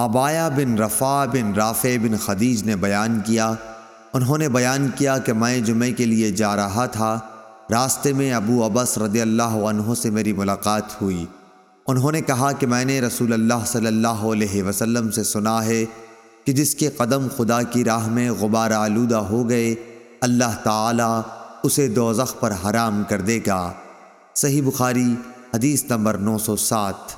ابایا بن رفا بن رافع بن خدیج نے بیان کیا۔ انہوں نے بیان کیا کہ میں جمعے کے لیے جا رہا تھا۔ راستے میں ابو ابس رضی اللہ عنہ سے میری ملاقات ہوئی۔ انہوں نے کہا کہ میں نے رسول اللہ صلی اللہ علیہ وسلم سے سنا ہے کہ جس کے قدم خدا کی راہ میں غبار آلودہ ہو گئے، اللہ تعالی اسے دوزخ پر حرام کر دے گا۔ صحیح بخاری، حدیث نمبر نو سو سات۔